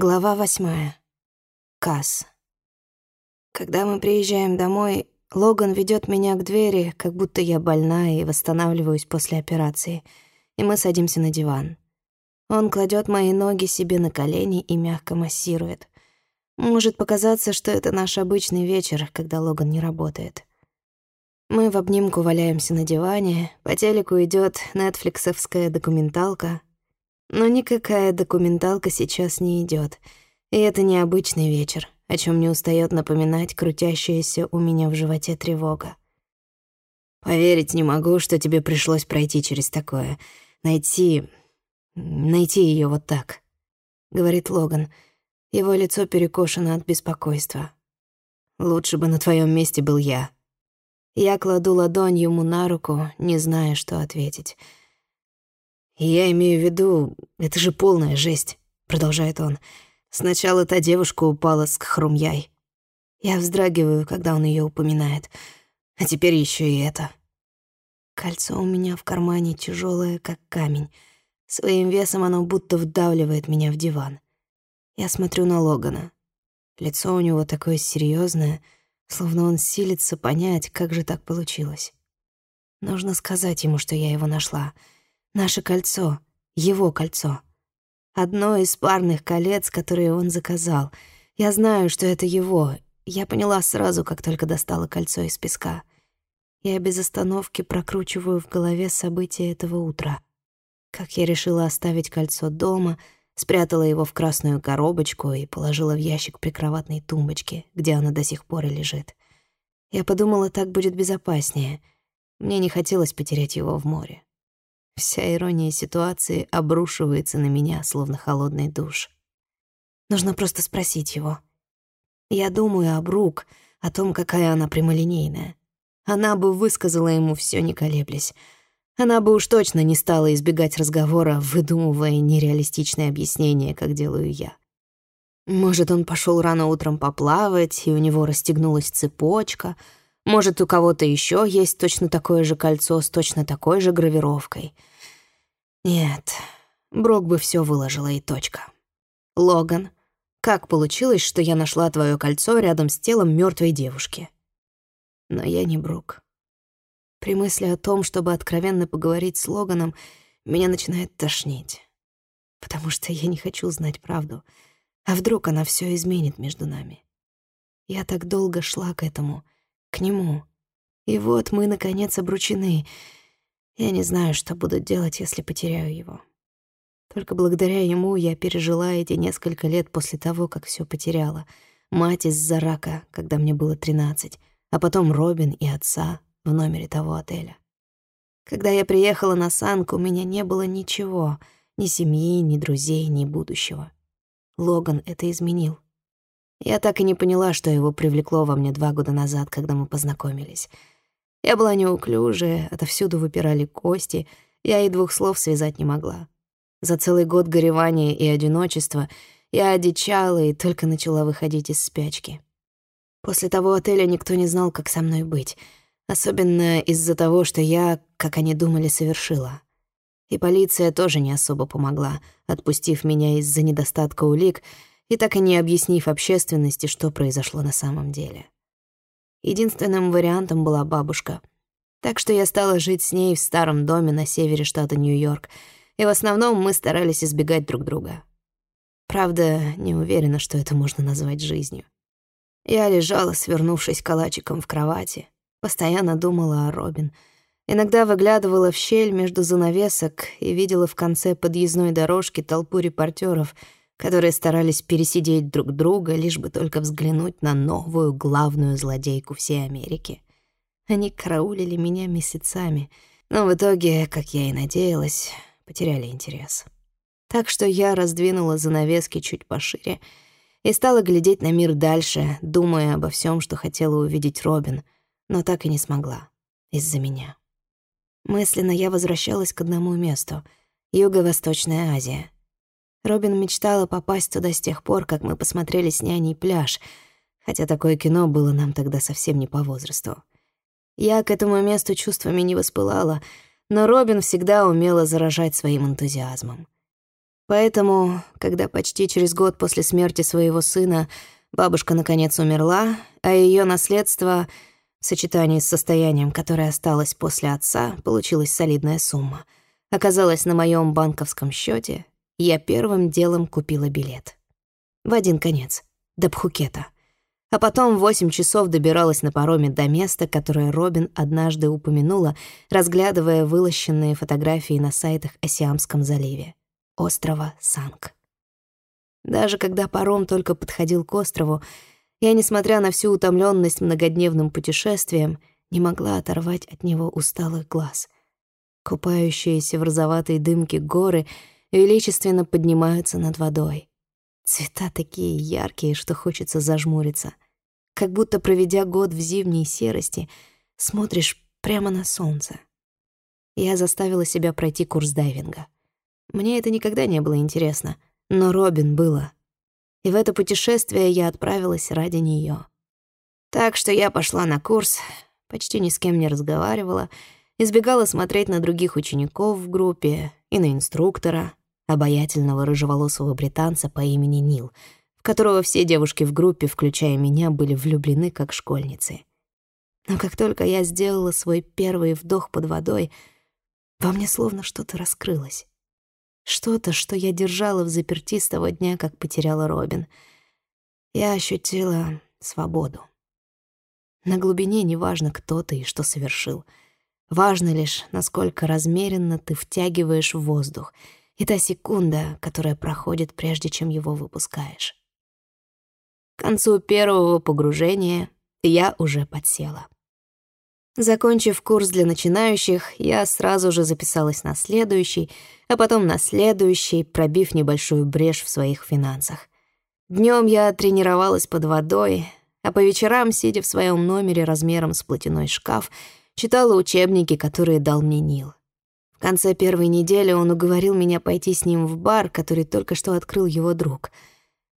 Глава восьмая. Касс. Когда мы приезжаем домой, Логан ведет меня к двери, как будто я больна и восстанавливаюсь после операции, и мы садимся на диван. Он кладет мои ноги себе на колени и мягко массирует. Может показаться, что это наш обычный вечер, когда Логан не работает. Мы в обнимку валяемся на диване, по телеку идет нетфликсовская документалка — но никакая документалка сейчас не идет, и это необычный вечер, о чем не устает напоминать крутящаяся у меня в животе тревога. Поверить не могу, что тебе пришлось пройти через такое. Найти... найти ее вот так, — говорит Логан. Его лицо перекошено от беспокойства. Лучше бы на твоем месте был я. Я кладу ладонь ему на руку, не зная, что ответить. «Я имею в виду, это же полная жесть», — продолжает он. «Сначала та девушка упала с Кхрумьяй. Я вздрагиваю, когда он ее упоминает. А теперь еще и это». Кольцо у меня в кармане тяжелое, как камень. Своим весом оно будто вдавливает меня в диван. Я смотрю на Логана. Лицо у него такое серьезное, словно он силится понять, как же так получилось. Нужно сказать ему, что я его нашла — Наше кольцо, его кольцо. Одно из парных колец, которые он заказал. Я знаю, что это его. Я поняла сразу, как только достала кольцо из песка. Я без остановки прокручиваю в голове события этого утра. Как я решила оставить кольцо дома, спрятала его в красную коробочку и положила в ящик прикроватной тумбочки, где оно до сих пор и лежит. Я подумала, так будет безопаснее. Мне не хотелось потерять его в море. Вся ирония ситуации обрушивается на меня, словно холодный душ. Нужно просто спросить его. Я думаю об Рук, о том, какая она прямолинейная. Она бы высказала ему все, не колеблясь. Она бы уж точно не стала избегать разговора, выдумывая нереалистичные объяснения, как делаю я. Может, он пошел рано утром поплавать, и у него расстегнулась цепочка — может, у кого-то еще есть точно такое же кольцо с точно такой же гравировкой. Нет, Брок бы все выложила и точка. Логан, как получилось, что я нашла твое кольцо рядом с телом мертвой девушки? Но я не Брок. При мысли о том, чтобы откровенно поговорить с Логаном, меня начинает тошнить. Потому что я не хочу знать правду. А вдруг она все изменит между нами? Я так долго шла к этому — к нему. И вот мы, наконец, обручены. Я не знаю, что буду делать, если потеряю его. Только благодаря ему я пережила эти несколько лет после того, как все потеряла. Мать из-за рака, когда мне было тринадцать, а потом Робин и отца в номере того отеля. Когда я приехала на Санку, у меня не было ничего, ни семьи, ни друзей, ни будущего. Логан это изменил. Я так и не поняла, что его привлекло во мне два года назад, когда мы познакомились. Я была неуклюжая, отовсюду выпирали кости, я и двух слов связать не могла. За целый год горевания и одиночества я одичала и только начала выходить из спячки. После того отеля никто не знал, как со мной быть, особенно из-за того, что я, как они думали, совершила. И полиция тоже не особо помогла, отпустив меня из-за недостатка улик — и так и не объяснив общественности, что произошло на самом деле. Единственным вариантом была бабушка. Так что я стала жить с ней в старом доме на севере штата Нью-Йорк, и в основном мы старались избегать друг друга. Правда, не уверена, что это можно назвать жизнью. Я лежала, свернувшись калачиком в кровати, постоянно думала о Робин. Иногда выглядывала в щель между занавесок и видела в конце подъездной дорожки толпу репортеров — которые старались пересидеть друг друга, лишь бы только взглянуть на новую главную злодейку всей Америки. Они караулили меня месяцами, но в итоге, как я и надеялась, потеряли интерес. Так что я раздвинула занавески чуть пошире и стала глядеть на мир дальше, думая обо всем, что хотела увидеть Робин, но так и не смогла из-за меня. Мысленно я возвращалась к одному месту — Юго-Восточная Азия — Робин мечтала попасть туда с тех пор, как мы посмотрели с няней пляж, хотя такое кино было нам тогда совсем не по возрасту. Я к этому месту чувствами не воспылала, но Робин всегда умела заражать своим энтузиазмом. Поэтому, когда почти через год после смерти своего сына бабушка наконец умерла, а ее наследство в сочетании с состоянием, которое осталось после отца, получилась солидная сумма, оказалась на моем банковском счете, я первым делом купила билет. В один конец, до Пхукета. А потом восемь часов добиралась на пароме до места, которое Робин однажды упомянула, разглядывая вылощенные фотографии на сайтах о Сиамском заливе острова Санг. Даже когда паром только подходил к острову, я, несмотря на всю утомленность многодневным путешествием, не могла оторвать от него усталых глаз. Купающиеся в розоватой дымке горы величественно поднимаются над водой. Цвета такие яркие, что хочется зажмуриться. Как будто, проведя год в зимней серости, смотришь прямо на солнце. Я заставила себя пройти курс дайвинга — мне это никогда не было интересно, но Робин было. И в это путешествие я отправилась ради неё. Так что я пошла на курс, почти ни с кем не разговаривала, избегала смотреть на других учеников в группе и на инструктора, обаятельного рыжеволосого британца по имени Нил, в которого все девушки в группе, включая меня, были влюблены как школьницы. Но как только я сделала свой первый вдох под водой, во мне словно что-то раскрылось. Что-то, что я держала в заперти с того дня, как потеряла Робин. Я ощутила свободу. На глубине не важно, кто ты и что совершил. Важно лишь, насколько размеренно ты втягиваешь воздух, и та секунда, которая проходит, прежде чем его выпускаешь. К концу первого погружения я уже подсела. Закончив курс для начинающих, я сразу же записалась на следующий, а потом на следующий, пробив небольшую брешь в своих финансах. Днем я тренировалась под водой, а по вечерам, сидя в своем номере размером с платяной шкаф, читала учебники, которые дал мне Нил. В конце первой недели он уговорил меня пойти с ним в бар, который только что открыл его друг.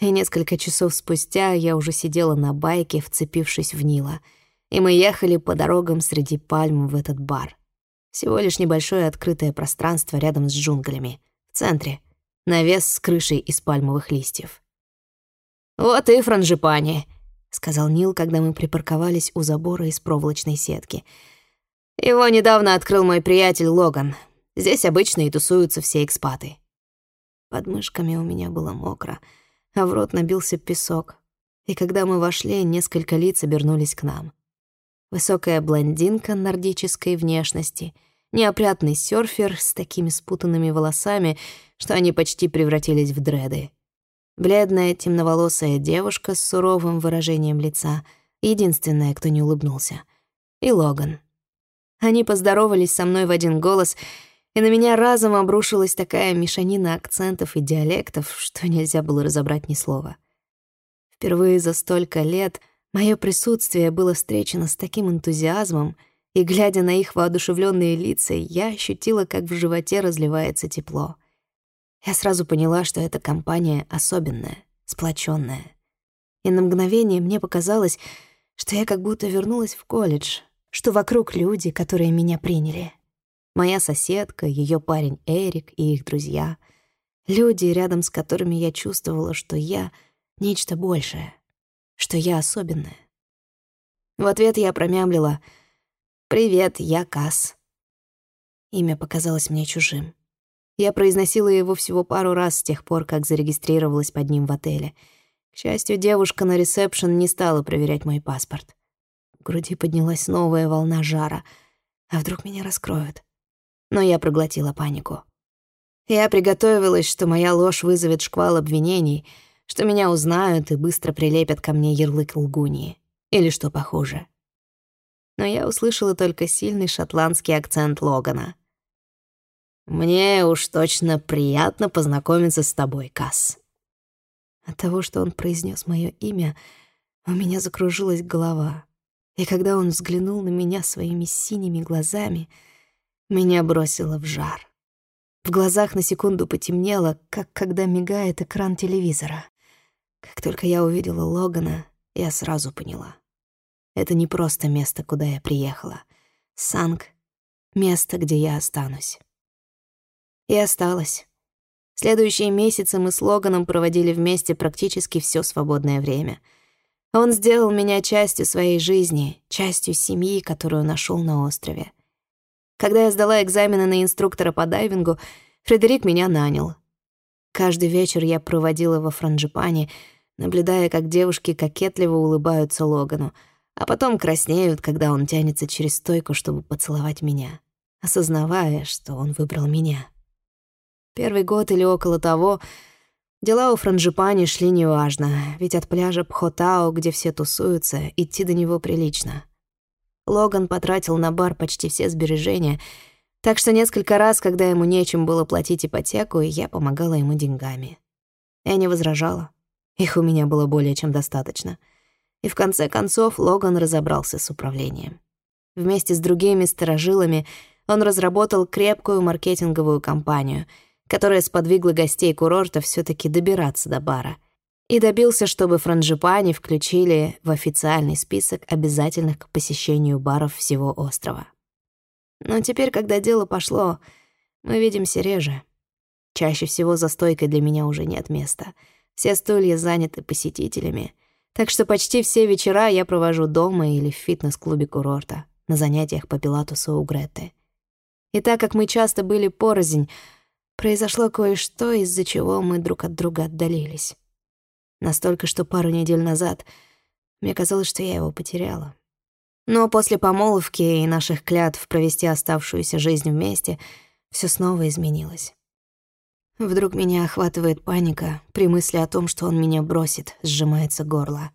И несколько часов спустя я уже сидела на байке, вцепившись в Нила — и мы ехали по дорогам среди пальм в этот бар. Всего лишь небольшое открытое пространство рядом с джунглями, в центре, навес с крышей из пальмовых листьев. «Вот и франжипани», — сказал Нил, когда мы припарковались у забора из проволочной сетки. «Его недавно открыл мой приятель Логан. Здесь обычно и тусуются все экспаты». Под мышками у меня было мокро, а в рот набился песок. И когда мы вошли, несколько лиц обернулись к нам — Высокая блондинка нордической внешности, неопрятный серфер с такими спутанными волосами, что они почти превратились в дреды. Бледная темноволосая девушка с суровым выражением лица, единственная, кто не улыбнулся. И Логан. Они поздоровались со мной в один голос, и на меня разом обрушилась такая мешанина акцентов и диалектов, что нельзя было разобрать ни слова. Впервые за столько лет — Мое присутствие было встречено с таким энтузиазмом, и, глядя на их воодушевленные лица, я ощутила, как в животе разливается тепло. Я сразу поняла, что эта компания особенная, сплоченная. И на мгновение мне показалось, что я как будто вернулась в колледж, что вокруг люди, которые меня приняли. Моя соседка, ее парень Эрик и их друзья. Люди, рядом с которыми я чувствовала, что я — нечто большее что я особенная. В ответ я промямлила «Привет, я Касс». Имя показалось мне чужим. Я произносила его всего пару раз с тех пор, как зарегистрировалась под ним в отеле. К счастью, девушка на ресепшн не стала проверять мой паспорт. В груди поднялась новая волна жара. А вдруг меня раскроют? Но я проглотила панику. Я приготовилась, что моя ложь вызовет шквал обвинений — что меня узнают и быстро прилепят ко мне ярлык лгуньи. Или что похуже. Но я услышала только сильный шотландский акцент Логана. «Мне уж точно приятно познакомиться с тобой, Касс». От того, что он произнес мое имя, у меня закружилась голова. И когда он взглянул на меня своими синими глазами, меня бросило в жар. В глазах на секунду потемнело, как когда мигает экран телевизора. Как только я увидела Логана, я сразу поняла. Это не просто место, куда я приехала. Санг — место, где я останусь. И осталась. Следующие месяцы мы с Логаном проводили вместе практически все свободное время. Он сделал меня частью своей жизни, частью семьи, которую нашел на острове. Когда я сдала экзамены на инструктора по дайвингу, Фредерик меня нанял. Каждый вечер я проводила во франжипане, наблюдая, как девушки кокетливо улыбаются Логану, а потом краснеют, когда он тянется через стойку, чтобы поцеловать меня, осознавая, что он выбрал меня. Первый год или около того дела у франжипани шли неважно, ведь от пляжа Пхотао, где все тусуются, идти до него прилично. Логан потратил на бар почти все сбережения, так что несколько раз, когда ему нечем было платить ипотеку, я помогала ему деньгами. Я не возражала. Их у меня было более чем достаточно. И в конце концов Логан разобрался с управлением. Вместе с другими сторожилами он разработал крепкую маркетинговую кампанию — которая сподвигла гостей курорта все таки добираться до бара, и добился, чтобы франжипани включили в официальный список обязательных к посещению баров всего острова. Но теперь, когда дело пошло, мы видимся реже. Чаще всего за стойкой для меня уже нет места. Все стулья заняты посетителями, так что почти все вечера я провожу дома или в фитнес-клубе курорта на занятиях по пилатусу у Греты. И так как мы часто были порознь, Произошло кое-что, из-за чего мы друг от друга отдалились. Настолько, что пару недель назад мне казалось, что я его потеряла. Но после помолвки и наших клятв провести оставшуюся жизнь вместе все снова изменилось. Вдруг меня охватывает паника при мысли о том, что он меня бросит, сжимается горло.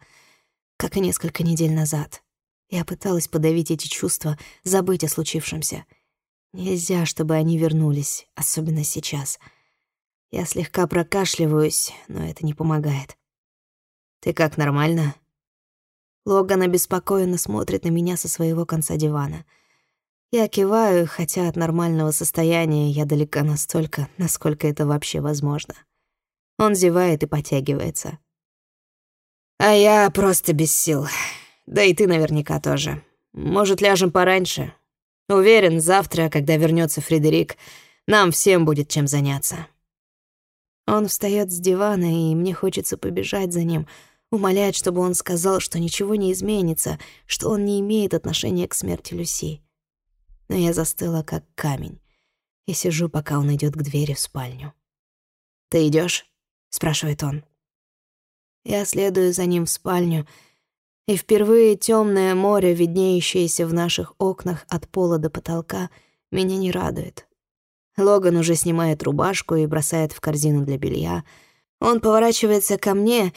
Как и несколько недель назад. Я пыталась подавить эти чувства, забыть о случившемся — Нельзя, чтобы они вернулись, особенно сейчас. Я слегка прокашливаюсь, но это не помогает. «Ты как, нормально?» Логан обеспокоенно смотрит на меня со своего конца дивана. Я киваю, хотя от нормального состояния я далека настолько, насколько это вообще возможно. Он зевает и потягивается. «А я просто без сил. Да и ты наверняка тоже. Может, ляжем пораньше? Уверен, завтра, когда вернется Фредерик, нам всем будет чем заняться. Он встает с дивана, и мне хочется побежать за ним, умолять, чтобы он сказал, что ничего не изменится, что он не имеет отношения к смерти Люси. Но я застыла, как камень, и сижу, пока он идет к двери в спальню. «Ты идешь? спрашивает он. Я следую за ним в спальню, и впервые темное море, виднеющееся в наших окнах от пола до потолка, меня не радует. Логан уже снимает рубашку и бросает в корзину для белья. Он поворачивается ко мне,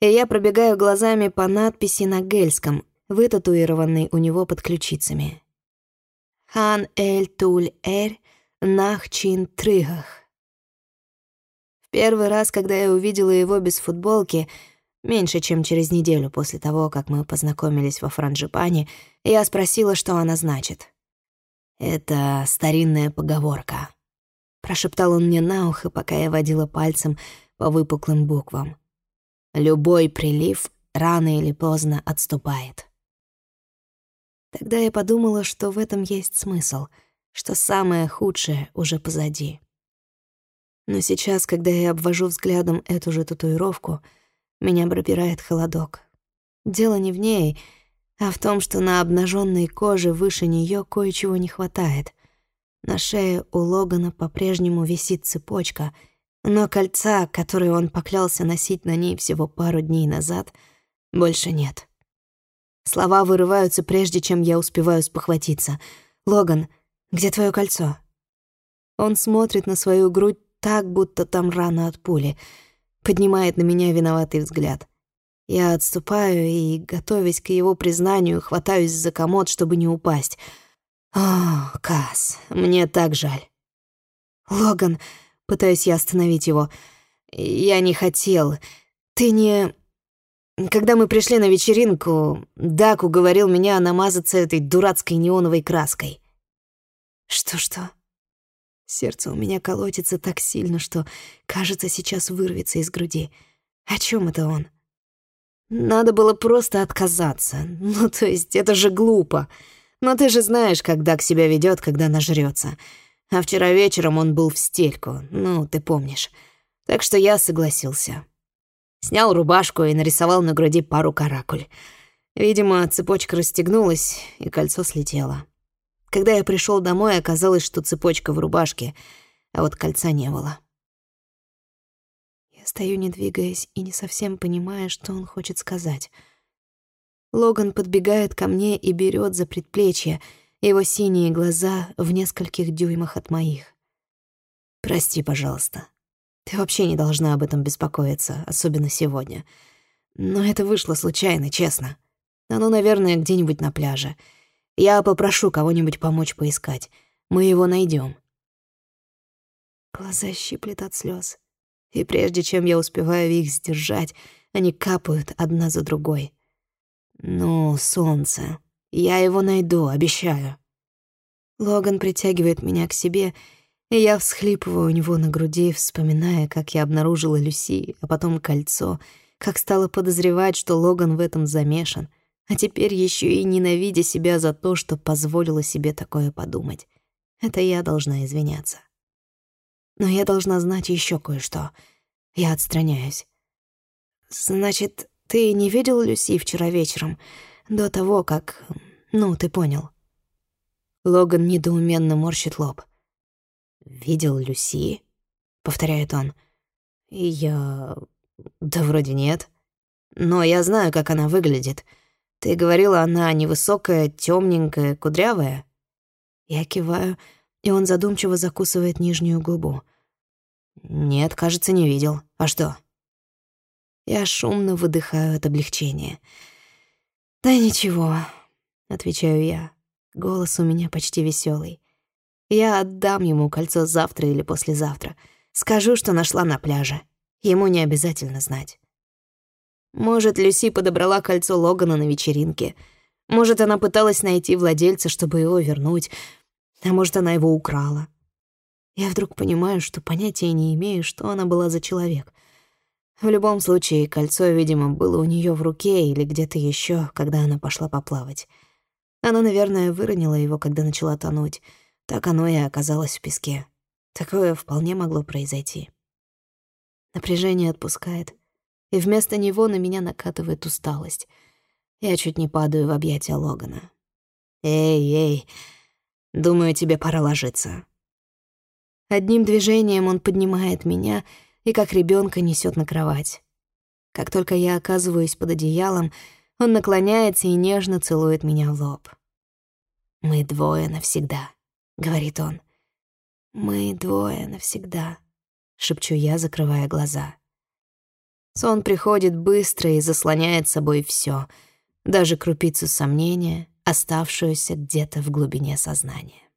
и я пробегаю глазами по надписи на гельском, вытатуированной у него под ключицами. «Хан эль туль эр нах чин трыгах». В первый раз, когда я увидела его без футболки — Меньше чем через неделю после того, как мы познакомились во Франджипане, я спросила, что она значит. «Это старинная поговорка», — прошептал он мне на ухо, пока я водила пальцем по выпуклым буквам. «Любой прилив рано или поздно отступает». Тогда я подумала, что в этом есть смысл, что самое худшее уже позади. Но сейчас, когда я обвожу взглядом эту же татуировку — меня пробирает холодок. Дело не в ней, а в том, что на обнаженной коже выше нее кое-чего не хватает. На шее у Логана по-прежнему висит цепочка, но кольца, которые он поклялся носить на ней всего пару дней назад, больше нет. Слова вырываются, прежде чем я успеваю спохватиться. «Логан, где твое кольцо?» Он смотрит на свою грудь так, будто там рана от пули — поднимает на меня виноватый взгляд. Я отступаю и, готовясь к его признанию, хватаюсь за комод, чтобы не упасть. «О, Кас, мне так жаль». «Логан», — пытаюсь я остановить его, — «я не хотел. Ты не...» Когда мы пришли на вечеринку, Дак уговорил меня намазаться этой дурацкой неоновой краской. «Что-что?» Сердце у меня колотится так сильно, что, кажется, сейчас вырвется из груди. О чем это он? Надо было просто отказаться. Ну, то есть, это же глупо. Но ты же знаешь, как Дак себя ведет, когда нажрется. А вчера вечером он был в стельку, ну, ты помнишь. Так что я согласился. Снял рубашку и нарисовал на груди пару каракуль. Видимо, цепочка расстегнулась, и кольцо слетело. Когда я пришел домой, оказалось, что цепочка в рубашке, а вот кольца не было. Я стою, не двигаясь, и не совсем понимая, что он хочет сказать. Логан подбегает ко мне и берет за предплечье, его синие глаза в нескольких дюймах от моих. «Прости, пожалуйста. Ты вообще не должна об этом беспокоиться, особенно сегодня. Но это вышло случайно, честно. Оно, наверное, где-нибудь на пляже. Я попрошу кого-нибудь помочь поискать. Мы его найдем. Глаза щиплет от слез, И прежде чем я успеваю их сдержать, они капают одна за другой. «Ну, солнце, я его найду, обещаю». Логан притягивает меня к себе, и я всхлипываю у него на груди, вспоминая, как я обнаружила Люси, а потом кольцо, как стала подозревать, что Логан в этом замешан, а теперь еще и ненавидя себя за то, что позволила себе такое подумать. Это я должна извиняться. Но я должна знать еще кое-что. Я отстраняюсь. «Значит, ты не видел Люси вчера вечером, до того, как... Ну, ты понял». Логан недоуменно морщит лоб. «Видел Люси?» — повторяет он. «Я... да вроде нет. Но я знаю, как она выглядит. Ты говорила, она невысокая, темненькая, кудрявая?» Я киваю, и он задумчиво закусывает нижнюю губу. «Нет, кажется, не видел. А что?» Я шумно выдыхаю от облегчения. «Да ничего», — отвечаю я. Голос у меня почти веселый. Я отдам ему кольцо завтра или послезавтра. Скажу, что нашла на пляже. Ему не обязательно знать. Может, Люси подобрала кольцо Логана на вечеринке. Может, она пыталась найти владельца, чтобы его вернуть. А может, она его украла. Я вдруг понимаю, что понятия не имею, что она была за человек. В любом случае, кольцо, видимо, было у нее в руке или где-то еще, когда она пошла поплавать. Она, наверное, выронила его, когда начала тонуть. Так оно и оказалось в песке. Такое вполне могло произойти. Напряжение отпускает, и вместо него на меня накатывает усталость. Я чуть не падаю в объятия Логана. «Эй, эй, думаю, тебе пора ложиться». Одним движением он поднимает меня — и как ребенка несет на кровать. Как только я оказываюсь под одеялом, он наклоняется и нежно целует меня в лоб. «Мы двое навсегда», — говорит он. «Мы двое навсегда», — шепчу я, закрывая глаза. Сон приходит быстро и заслоняет собой все, даже крупицу сомнения, оставшуюся где-то в глубине сознания.